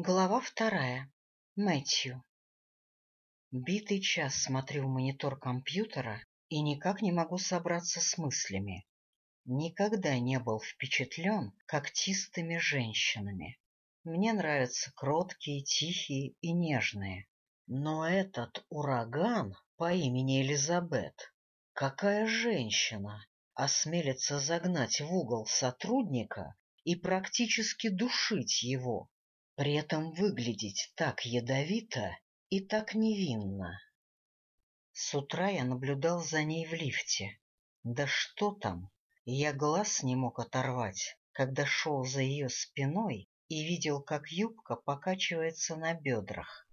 Глава вторая. Мэтью. Битый час смотрю в монитор компьютера и никак не могу собраться с мыслями. Никогда не был впечатлен когтистыми женщинами. Мне нравятся кроткие, тихие и нежные. Но этот ураган по имени Элизабет, какая женщина, осмелится загнать в угол сотрудника и практически душить его, при этом выглядеть так ядовито и так невинно. С утра я наблюдал за ней в лифте. Да что там, я глаз не мог оторвать, когда шел за ее спиной и видел, как юбка покачивается на бедрах.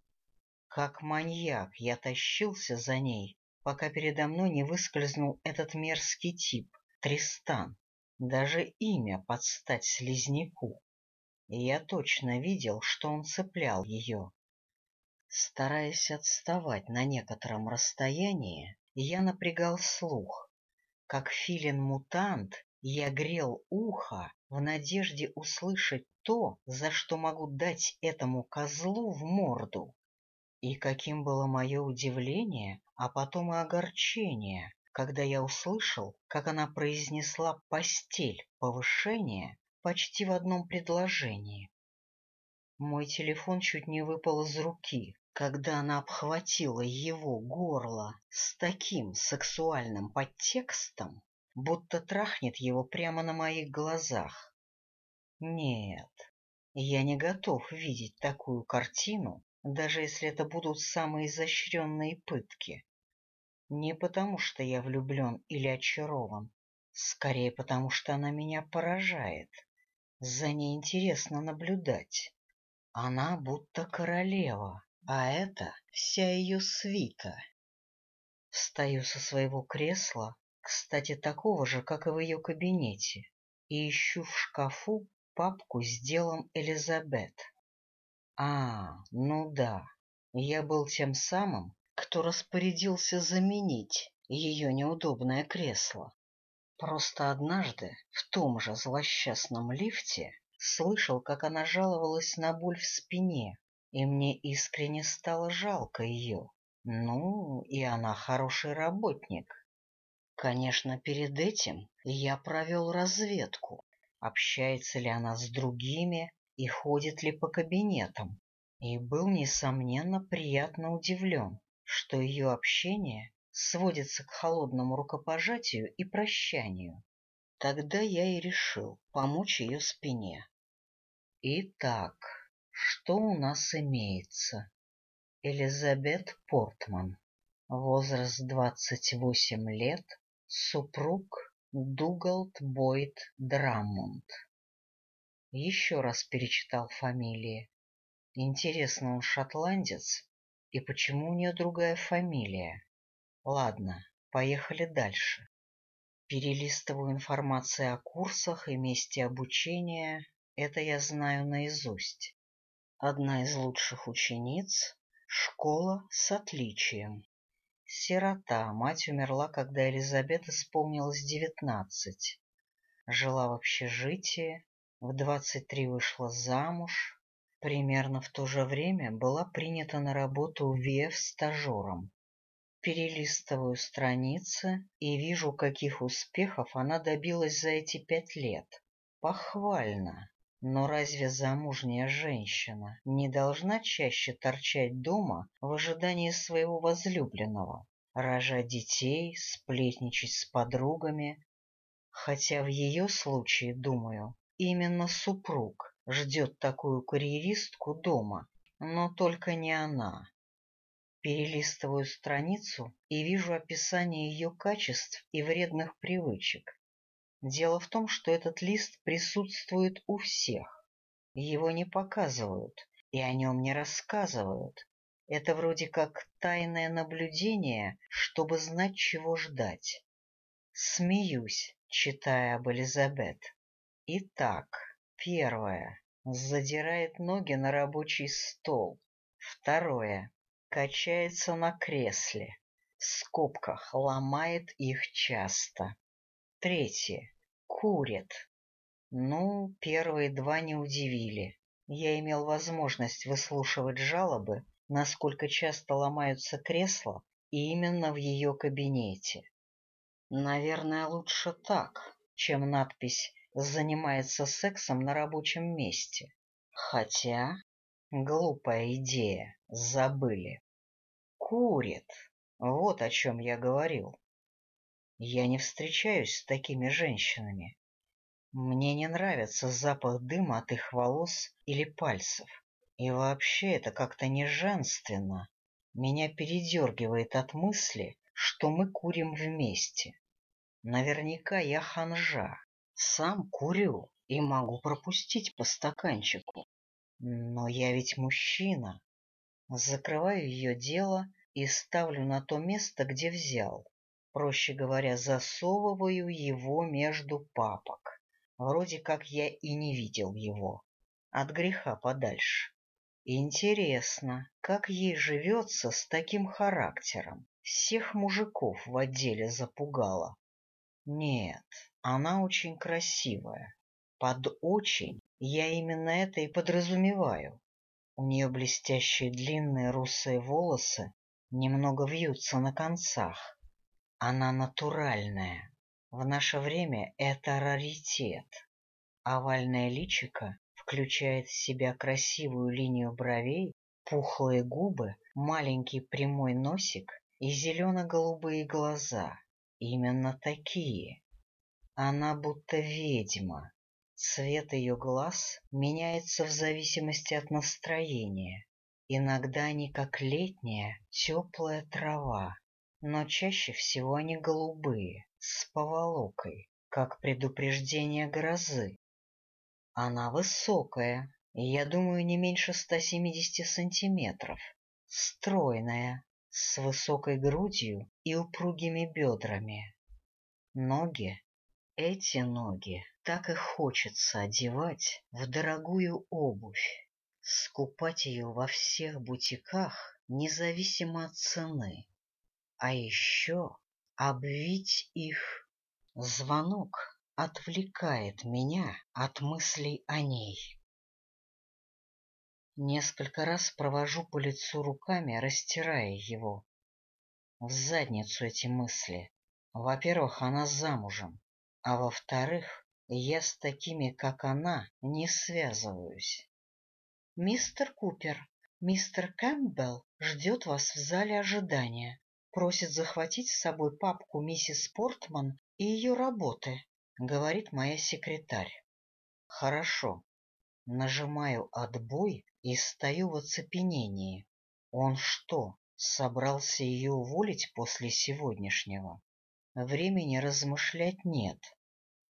Как маньяк я тащился за ней, пока передо мной не выскользнул этот мерзкий тип, Тристан. Даже имя под стать слизняку. Я точно видел, что он цеплял ее. Стараясь отставать на некотором расстоянии, я напрягал слух. Как филин-мутант я грел ухо в надежде услышать то, за что могу дать этому козлу в морду. И каким было мое удивление, а потом и огорчение, когда я услышал, как она произнесла «постель», «повышение» почти в одном предложении. Мой телефон чуть не выпал из руки, когда она обхватила его горло с таким сексуальным подтекстом, будто трахнет его прямо на моих глазах. Нет, я не готов видеть такую картину, даже если это будут самые изощренные пытки. Не потому, что я влюблен или очарован, скорее потому, что она меня поражает. За ней интересно наблюдать. Она будто королева, а это вся ее свита. Встаю со своего кресла, кстати, такого же, как и в ее кабинете, и ищу в шкафу папку с делом Элизабет. А, ну да, я был тем самым, кто распорядился заменить ее неудобное кресло. Просто однажды в том же злосчастном лифте слышал, как она жаловалась на боль в спине, и мне искренне стало жалко ее. Ну, и она хороший работник. Конечно, перед этим я провел разведку, общается ли она с другими и ходит ли по кабинетам, и был, несомненно, приятно удивлен, что ее общение сводится к холодному рукопожатию и прощанию. Тогда я и решил помочь ее спине. Итак, что у нас имеется? Элизабет Портман. Возраст 28 лет. Супруг Дугалд Бойд Драммонд. Еще раз перечитал фамилии. Интересно, он шотландец? И почему у нее другая фамилия? Ладно, поехали дальше. Перелистываю информацию о курсах и месте обучения. Это я знаю наизусть. Одна из лучших учениц. Школа с отличием. Сирота. Мать умерла, когда Елизабет исполнилось девятнадцать. Жила в общежитии. В двадцать три вышла замуж. Примерно в то же время была принята на работу в ВИЭФ стажером перелистываю страницы и вижу, каких успехов она добилась за эти пять лет. Похвально. Но разве замужняя женщина не должна чаще торчать дома в ожидании своего возлюбленного, рожать детей, сплетничать с подругами? Хотя в ее случае, думаю, именно супруг ждет такую карьеристку дома, но только не она. Перелистываю страницу и вижу описание ее качеств и вредных привычек. Дело в том, что этот лист присутствует у всех. Его не показывают и о нем не рассказывают. Это вроде как тайное наблюдение, чтобы знать, чего ждать. Смеюсь, читая об Элизабет. Итак, первое. Задирает ноги на рабочий стол. Второе качается на кресле, в скобках ломает их часто. Третье. Курит. Ну, первые два не удивили. я имел возможность выслушивать жалобы, насколько часто ломаются кресла, и именно в ее кабинете. Наверное, лучше так, чем надпись «Занимается сексом на рабочем месте». Хотя, глупая идея, забыли. Курит. Вот о чем я говорил. Я не встречаюсь с такими женщинами. Мне не нравится запах дыма от их волос или пальцев. И вообще это как-то не женственно. Меня передергивает от мысли, что мы курим вместе. Наверняка я ханжа. Сам курю и могу пропустить по стаканчику. Но я ведь мужчина. Закрываю ее дело и ставлю на то место, где взял. Проще говоря, засовываю его между папок. Вроде как я и не видел его. От греха подальше. Интересно, как ей живется с таким характером? Всех мужиков в отделе запугала. Нет, она очень красивая. Под «очень» я именно это и подразумеваю. У нее блестящие длинные русые волосы немного вьются на концах. Она натуральная. В наше время это раритет. Овальное личико включает в себя красивую линию бровей, пухлые губы, маленький прямой носик и зелено-голубые глаза. Именно такие. Она будто ведьма. Цвет ее глаз меняется в зависимости от настроения. Иногда они как летняя теплая трава, но чаще всего они голубые, с поволокой, как предупреждение грозы. Она высокая, я думаю, не меньше 170 сантиметров, стройная, с высокой грудью и упругими бедрами. Ноги, эти ноги так и хочется одевать в дорогую обувь, скупать ее во всех бутиках, независимо от цены. А еще обвить их. Звонок отвлекает меня от мыслей о ней. Несколько раз провожу по лицу руками, растирая его. В задницу эти мысли. Во-первых, она замужем, а во-вторых, я с такими, как она, не связываюсь. Мистер Купер, мистер Кэмпбелл ждет вас в зале ожидания просит захватить с собой папку миссис Портман и ее работы, говорит моя секретарь. Хорошо. Нажимаю «Отбой» и стою в оцепенении. Он что, собрался ее уволить после сегодняшнего? Времени размышлять нет.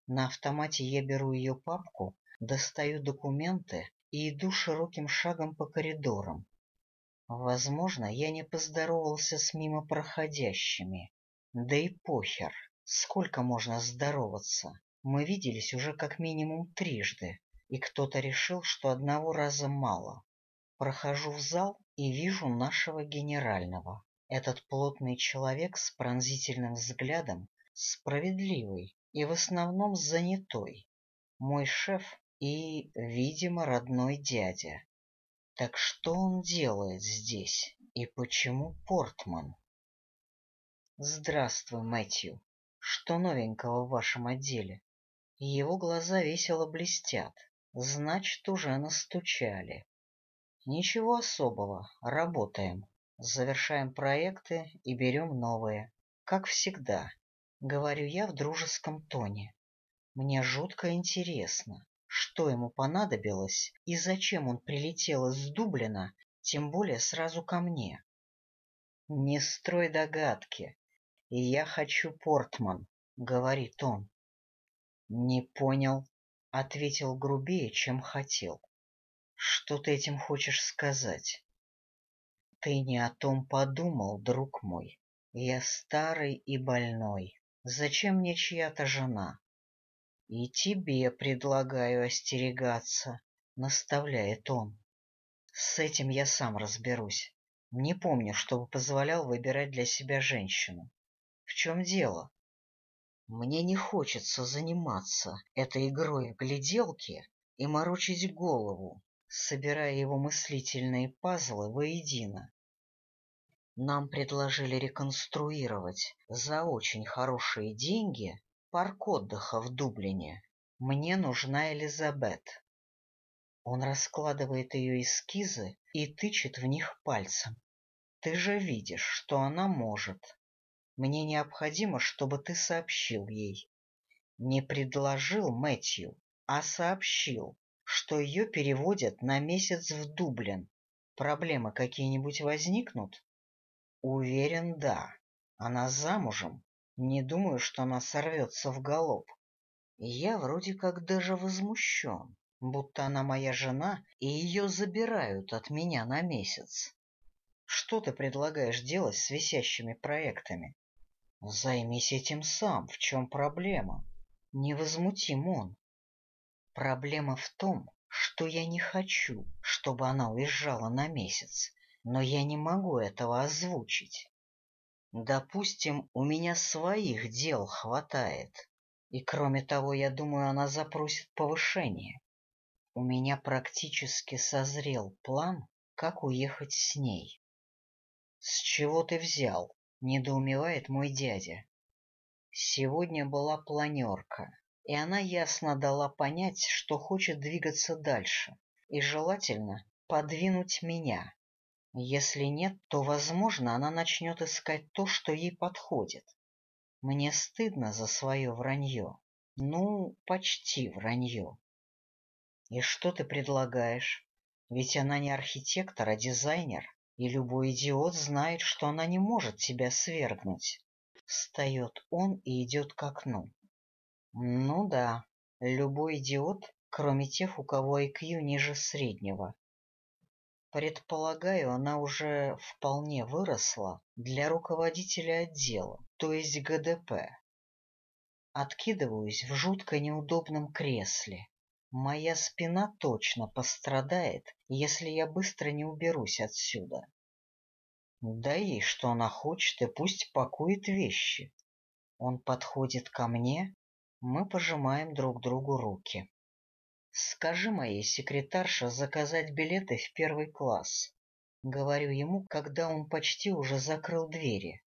На автомате я беру ее папку, достаю документы и иду широким шагом по коридорам. Возможно, я не поздоровался с мимо проходящими. Да и похер, сколько можно здороваться. Мы виделись уже как минимум трижды, и кто-то решил, что одного раза мало. Прохожу в зал и вижу нашего генерального. Этот плотный человек с пронзительным взглядом, справедливый и в основном занятой. Мой шеф и, видимо, родной дядя. Так что он делает здесь и почему Портман? Здравствуй, Мэтью. Что новенького в вашем отделе? Его глаза весело блестят. Значит, уже настучали. Ничего особого. Работаем. Завершаем проекты и берем новые. Как всегда. Говорю я в дружеском тоне. Мне жутко интересно, что ему понадобилось и зачем он прилетел из Дублина, тем более сразу ко мне. «Не строй догадки. И я хочу Портман», — говорит он. «Не понял», — ответил грубее, чем хотел. «Что ты этим хочешь сказать?» «Ты не о том подумал, друг мой. Я старый и больной. Зачем мне чья-то жена? — И тебе предлагаю остерегаться, — наставляет он. С этим я сам разберусь. Не помню, чтобы позволял выбирать для себя женщину. В чем дело? Мне не хочется заниматься этой игрой в гляделки и морочить голову. собирая его мыслительные пазлы воедино. Нам предложили реконструировать за очень хорошие деньги парк отдыха в Дублине. Мне нужна Элизабет. Он раскладывает ее эскизы и тычет в них пальцем. Ты же видишь, что она может. Мне необходимо, чтобы ты сообщил ей. Не предложил Мэтью, а сообщил, что ее переводят на месяц в Дублин. Проблемы какие-нибудь возникнут? Уверен, да. Она замужем. Не думаю, что она сорвется в галоп. Я вроде как даже возмущен, будто она моя жена, и ее забирают от меня на месяц. Что ты предлагаешь делать с висящими проектами? Займись этим сам. В чем проблема? Невозмутим он. Проблема в том, что я не хочу, чтобы она уезжала на месяц но я не могу этого озвучить. Допустим, у меня своих дел хватает, и кроме того, я думаю, она запросит повышение. У меня практически созрел план, как уехать с ней. — С чего ты взял? — недоумевает мой дядя. Сегодня была планерка, и она ясно дала понять, что хочет двигаться дальше, и желательно подвинуть меня. Если нет, то, возможно, она начнет искать то, что ей подходит. Мне стыдно за свое вранье. Ну, почти вранье. И что ты предлагаешь? Ведь она не архитектор, а дизайнер, и любой идиот знает, что она не может тебя свергнуть. Встает он и идет к окну. Ну да, любой идиот, кроме тех, у кого IQ ниже среднего, Предполагаю, она уже вполне выросла для руководителя отдела, то есть ГДП. Откидываюсь в жутко неудобном кресле. Моя спина точно пострадает, если я быстро не уберусь отсюда. Дай ей, что она хочет, и пусть пакует вещи. Он подходит ко мне, мы пожимаем друг другу руки. Скажи моей секретарше заказать билеты в первый класс. Говорю ему, когда он почти уже закрыл двери.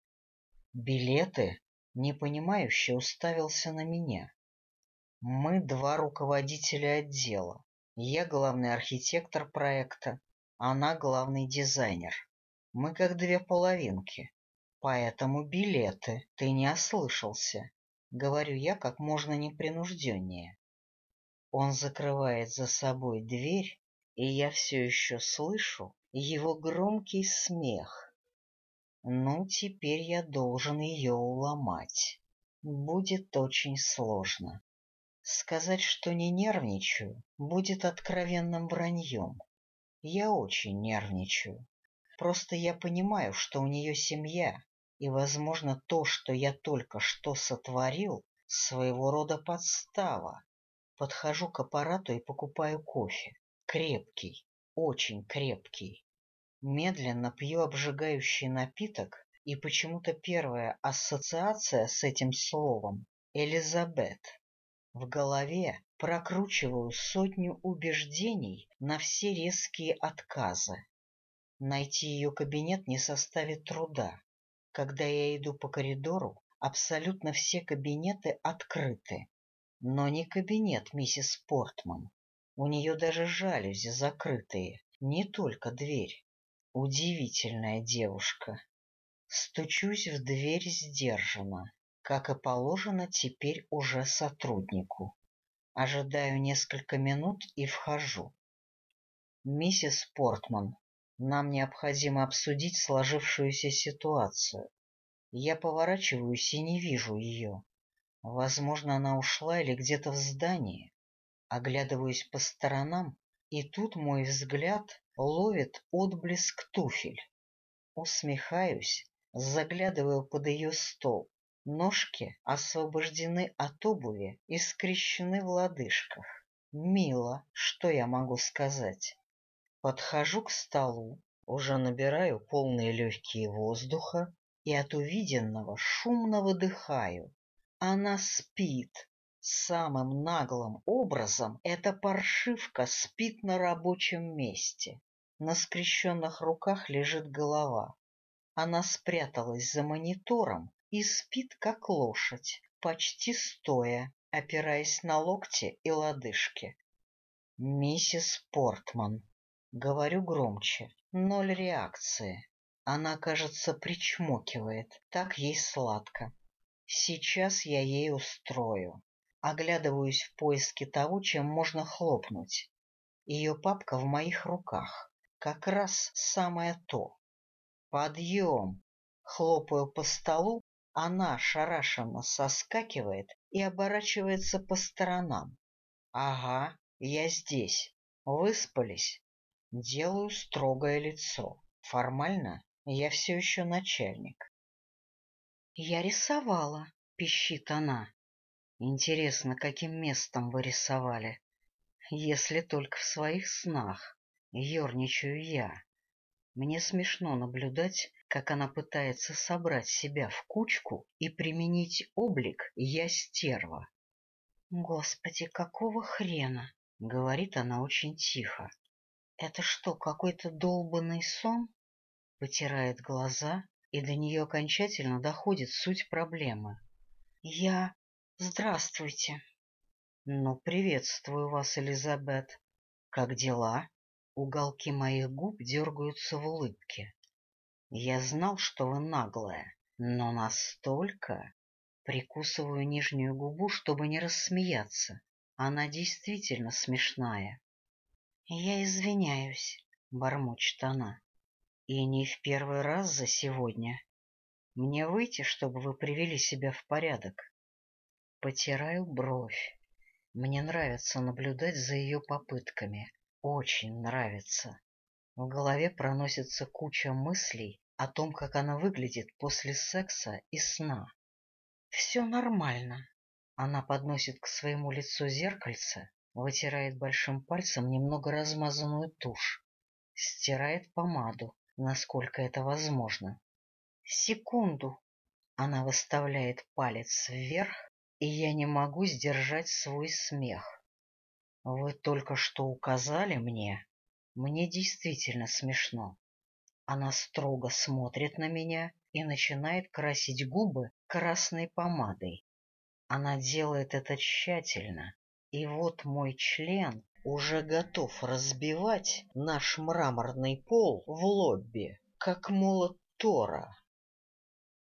Билеты? Непонимающе уставился на меня. Мы два руководителя отдела. Я главный архитектор проекта, она главный дизайнер. Мы как две половинки. Поэтому билеты, ты не ослышался. Говорю я как можно непринужденнее. Он закрывает за собой дверь, и я все еще слышу его громкий смех. Ну, теперь я должен ее уломать. Будет очень сложно. Сказать, что не нервничаю, будет откровенным враньем. Я очень нервничаю. Просто я понимаю, что у нее семья, и, возможно, то, что я только что сотворил, своего рода подстава. Подхожу к аппарату и покупаю кофе. Крепкий, очень крепкий. Медленно пью обжигающий напиток, и почему-то первая ассоциация с этим словом — Элизабет. В голове прокручиваю сотню убеждений на все резкие отказы. Найти ее кабинет не составит труда. Когда я иду по коридору, абсолютно все кабинеты открыты. Но не кабинет миссис Портман. У нее даже жалюзи закрытые, не только дверь. Удивительная девушка. Стучусь в дверь сдержанно, как и положено теперь уже сотруднику. Ожидаю несколько минут и вхожу. Миссис Портман, нам необходимо обсудить сложившуюся ситуацию. Я поворачиваюсь и не вижу ее. Возможно, она ушла или где-то в здании. Оглядываюсь по сторонам, и тут мой взгляд ловит отблеск туфель. Усмехаюсь, заглядываю под ее стол. Ножки освобождены от обуви и скрещены в лодыжках. Мило, что я могу сказать. Подхожу к столу, уже набираю полные легкие воздуха и от увиденного шумно выдыхаю. Она спит, Самым наглым образом эта паршивка спит на рабочем месте. На скрещенных руках лежит голова. Она спряталась за монитором и спит, как лошадь, почти стоя, опираясь на локти и лодыжки. «Миссис Портман», — говорю громче, ноль реакции. Она, кажется, причмокивает, так ей сладко. Сейчас я ей устрою. Оглядываюсь в поиске того, чем можно хлопнуть. Ее папка в моих руках. Как раз самое то. Подъем! Хлопаю по столу, она шарашенно соскакивает и оборачивается по сторонам. Ага, я здесь. Выспались. Делаю строгое лицо. Формально я все еще начальник. Я рисовала, пищит она. Интересно, каким местом вы рисовали? Если только в своих снах. Ёрничаю я. Мне смешно наблюдать, как она пытается собрать себя в кучку и применить облик «я стерва». «Господи, какого хрена?» — говорит она очень тихо. «Это что, какой-то долбанный сон?» Потирает глаза, и до нее окончательно доходит суть проблемы. «Я Здравствуйте. Ну, приветствую вас, Элизабет. Как дела? Уголки моих губ дергаются в улыбке. Я знал, что вы наглая, но настолько... Прикусываю нижнюю губу, чтобы не рассмеяться. Она действительно смешная. Я извиняюсь, бормочет она. И не в первый раз за сегодня. Мне выйти, чтобы вы привели себя в порядок. Потираю бровь. Мне нравится наблюдать за ее попытками. Очень нравится. В голове проносится куча мыслей о том, как она выглядит после секса и сна. Все нормально. Она подносит к своему лицу зеркальце, вытирает большим пальцем немного размазанную тушь, стирает помаду, насколько это возможно. Секунду. Она выставляет палец вверх, и я не могу сдержать свой смех. Вы только что указали мне. Мне действительно смешно. Она строго смотрит на меня и начинает красить губы красной помадой. Она делает это тщательно, и вот мой член уже готов разбивать наш мраморный пол в лобби, как молот Тора.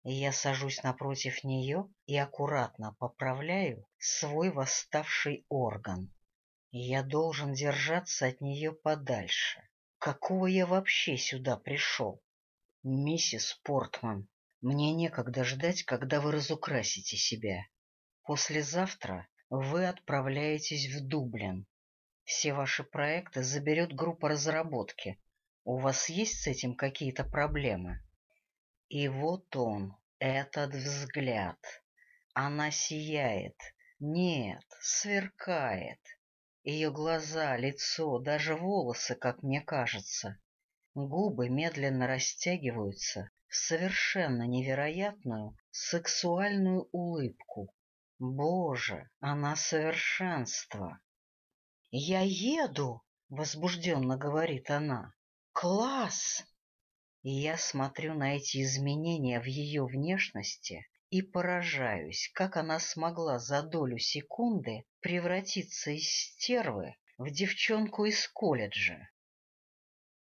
Я сажусь напротив нее и аккуратно поправляю свой восставший орган. Я должен держаться от нее подальше. Какого я вообще сюда пришел? Миссис Портман, мне некогда ждать, когда вы разукрасите себя. Послезавтра вы отправляетесь в Дублин. Все ваши проекты заберет группа разработки. У вас есть с этим какие-то проблемы? И вот он, этот взгляд. Она сияет. Нет, сверкает. Ее глаза, лицо, даже волосы, как мне кажется. Губы медленно растягиваются в совершенно невероятную сексуальную улыбку. Боже, она совершенство! «Я еду!» — возбужденно говорит она. «Класс!» И я смотрю на эти изменения в ее внешности и поражаюсь, как она смогла за долю секунды превратиться из стервы в девчонку из колледжа.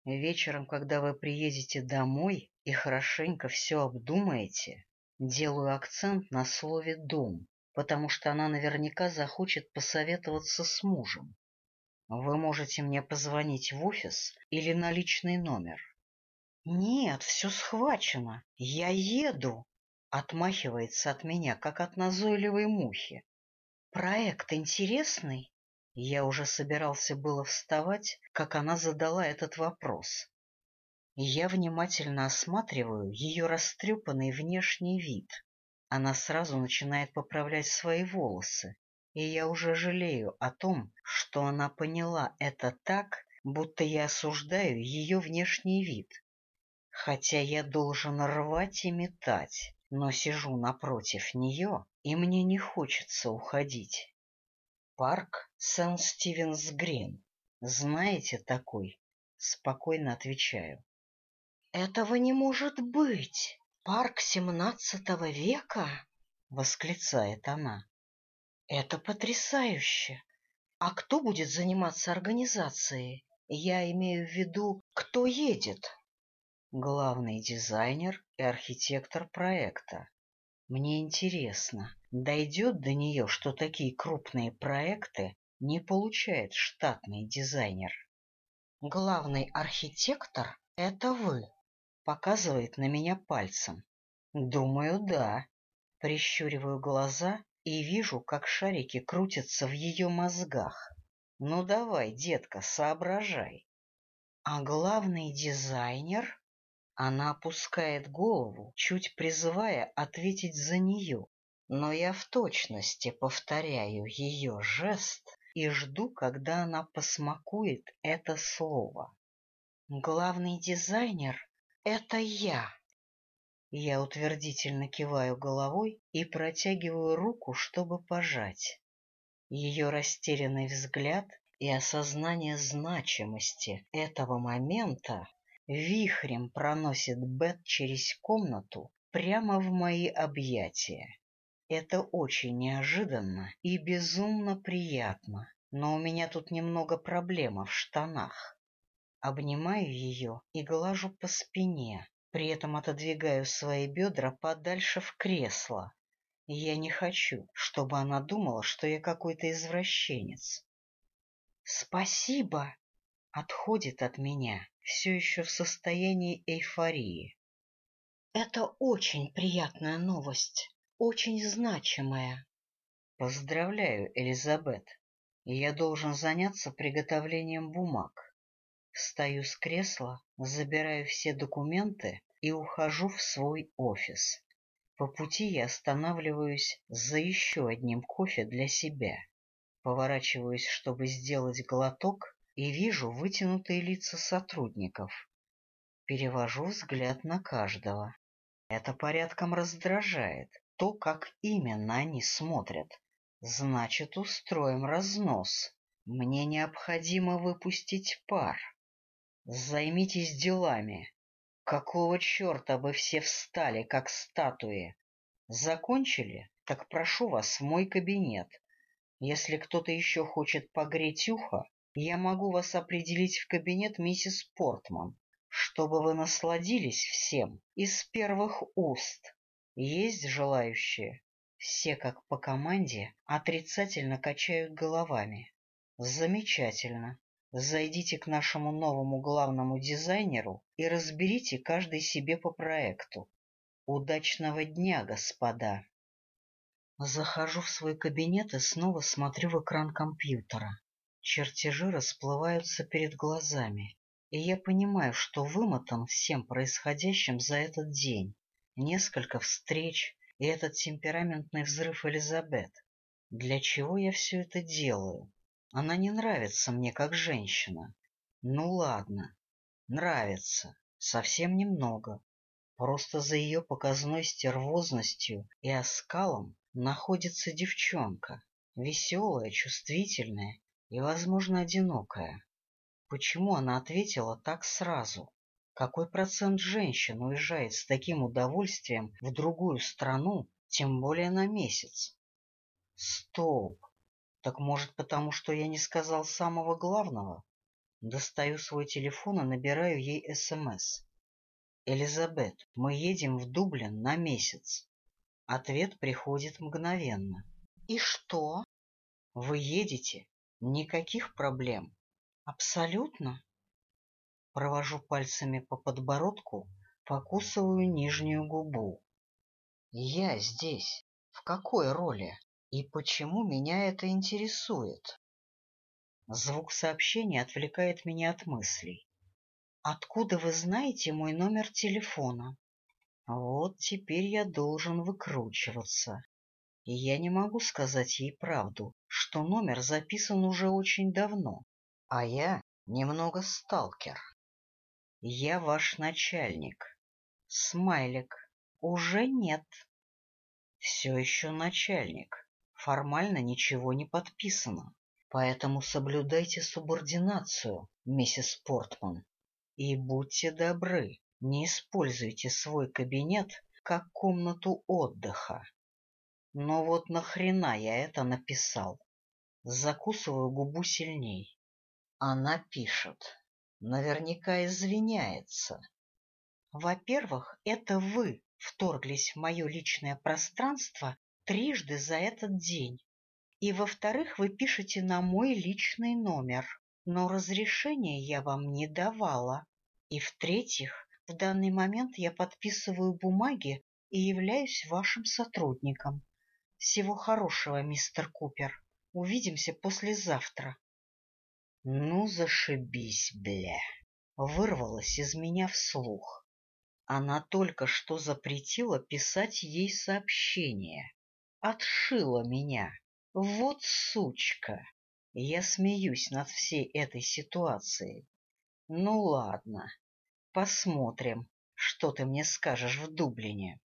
Вечером, когда вы приедете домой и хорошенько все обдумаете, делаю акцент на слове «дом», потому что она наверняка захочет посоветоваться с мужем. Вы можете мне позвонить в офис или на личный номер. «Нет, все схвачено. Я еду!» Отмахивается от меня, как от назойливой мухи. «Проект интересный?» Я уже собирался было вставать, как она задала этот вопрос. Я внимательно осматриваю ее растрепанный внешний вид. Она сразу начинает поправлять свои волосы, и я уже жалею о том, что она поняла это так, будто я осуждаю ее внешний вид. Хотя я должен рвать и метать, но сижу напротив нее, и мне не хочется уходить. Парк Сент-Стивенс-Грин. Знаете такой? Спокойно отвечаю. Этого не может быть! Парк семнадцатого века? Восклицает она. Это потрясающе! А кто будет заниматься организацией? Я имею в виду, кто едет? Главный дизайнер и архитектор проекта. Мне интересно, дойдет до нее, что такие крупные проекты не получает штатный дизайнер. Главный архитектор — это вы, показывает на меня пальцем. Думаю, да. Прищуриваю глаза и вижу, как шарики крутятся в ее мозгах. Ну давай, детка, соображай. А главный дизайнер? Она опускает голову, чуть призывая ответить за нее, но я в точности повторяю ее жест и жду, когда она посмакует это слово. Главный дизайнер — это я. Я утвердительно киваю головой и протягиваю руку, чтобы пожать. Ее растерянный взгляд и осознание значимости этого момента вихрем проносит Бет через комнату прямо в мои объятия. Это очень неожиданно и безумно приятно, но у меня тут немного проблема в штанах. Обнимаю ее и глажу по спине, при этом отодвигаю свои бедра подальше в кресло. Я не хочу, чтобы она думала, что я какой-то извращенец. «Спасибо!» — отходит от меня, все еще в состоянии эйфории. «Это очень приятная новость, очень значимая». «Поздравляю, Элизабет. Я должен заняться приготовлением бумаг. Встаю с кресла, забираю все документы и ухожу в свой офис. По пути я останавливаюсь за еще одним кофе для себя. Поворачиваюсь, чтобы сделать глоток, и вижу вытянутые лица сотрудников. Перевожу взгляд на каждого. Это порядком раздражает, то, как именно они смотрят. Значит, устроим разнос. Мне необходимо выпустить пар. Займитесь делами. Какого черта вы все встали, как статуи? Закончили? Так прошу вас в мой кабинет. Если кто-то еще хочет погреть ухо, я могу вас определить в кабинет миссис Портман, чтобы вы насладились всем из первых уст. Есть желающие? Все, как по команде, отрицательно качают головами. Замечательно. Зайдите к нашему новому главному дизайнеру и разберите каждый себе по проекту. Удачного дня, господа! Захожу в свой кабинет и снова смотрю в экран компьютера. Чертежи расплываются перед глазами, и я понимаю, что вымотан всем происходящим за этот день. Несколько встреч и этот темпераментный взрыв Элизабет. Для чего я все это делаю? Она не нравится мне как женщина. Ну ладно, нравится, совсем немного. Просто за ее показной стервозностью и оскалом находится девчонка, веселая, чувствительная и, возможно, одинокая. Почему она ответила так сразу? Какой процент женщин уезжает с таким удовольствием в другую страну, тем более на месяц? Стоп! Так может, потому что я не сказал самого главного? Достаю свой телефон и набираю ей СМС. «Элизабет, мы едем в Дублин на месяц». Ответ приходит мгновенно. «И что?» «Вы едете? Никаких проблем». «Абсолютно?» Провожу пальцами по подбородку, покусываю нижнюю губу. «Я здесь. В какой роли?» И почему меня это интересует? Звук сообщения отвлекает меня от мыслей. Откуда вы знаете мой номер телефона? Вот теперь я должен выкручиваться. И я не могу сказать ей правду, что номер записан уже очень давно, а я немного сталкер. Я ваш начальник. Смайлик. Уже нет. Все еще начальник. Формально ничего не подписано. Поэтому соблюдайте субординацию, миссис Портман. И будьте добры, не используйте свой кабинет как комнату отдыха. Но вот нахрена я это написал? Закусываю губу сильней. Она пишет. Наверняка извиняется. Во-первых, это вы вторглись в мое личное пространство трижды за этот день. И, во-вторых, вы пишете на мой личный номер, но разрешения я вам не давала. И, в-третьих, в данный момент я подписываю бумаги и являюсь вашим сотрудником. Всего хорошего, мистер Купер. Увидимся послезавтра. Ну, зашибись, бля. Вырвалась из меня вслух. Она только что запретила писать ей сообщение. Отшила меня. Вот сучка! Я смеюсь над всей этой ситуацией. Ну ладно, посмотрим, что ты мне скажешь в Дублине.